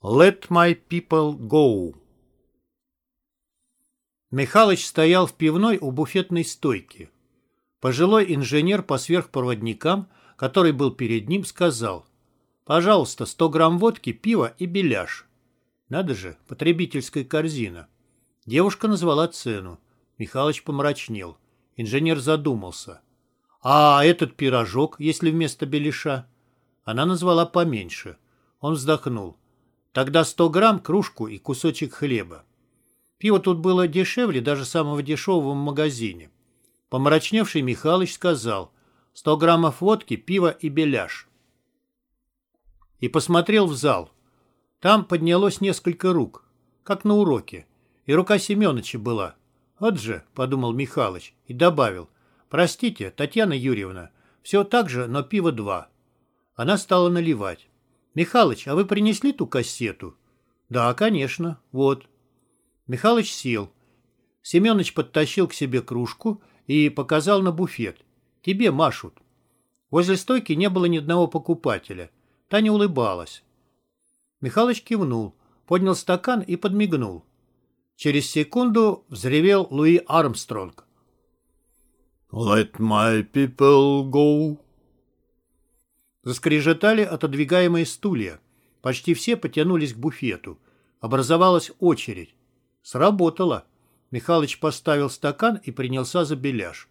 Let my people go. Михалыч стоял в пивной у буфетной стойки. Пожилой инженер по сверхпроводникам, который был перед ним, сказал «Пожалуйста, 100 грамм водки, пива и беляш». Надо же, потребительская корзина. Девушка назвала цену. Михалыч помрачнел. Инженер задумался. «А этот пирожок, если вместо беляша?» Она назвала поменьше. Он вздохнул. Тогда 100 грамм, кружку и кусочек хлеба. Пиво тут было дешевле даже самого дешевого в магазине. Помрачневший Михалыч сказал 100 граммов водки, пива и беляш. И посмотрел в зал. Там поднялось несколько рук, как на уроке. И рука Семеновича была. Вот же, подумал Михалыч, и добавил. Простите, Татьяна Юрьевна, все так же, но пиво два. Она стала наливать. «Михалыч, а вы принесли ту кассету?» «Да, конечно. Вот». Михалыч сел. Семенович подтащил к себе кружку и показал на буфет. «Тебе машут». Возле стойки не было ни одного покупателя. Таня улыбалась. Михалыч кивнул, поднял стакан и подмигнул. Через секунду взревел Луи Армстронг. «Let my people go!» Заскрежетали отодвигаемые стулья. Почти все потянулись к буфету. Образовалась очередь. Сработало. Михалыч поставил стакан и принялся за беляш.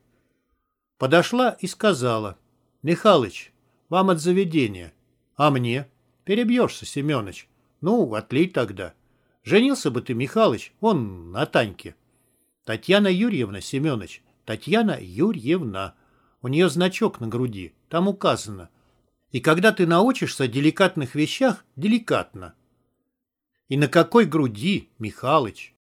Подошла и сказала. «Михалыч, вам от заведения. А мне? Перебьешься, Семенович. Ну, отлей тогда. Женился бы ты, Михалыч, он на Таньке». Татьяна Юрьевна, Семенович. Татьяна Юрьевна. У нее значок на груди. Там указано. И когда ты научишься о деликатных вещах, деликатно. И на какой груди, Михалыч?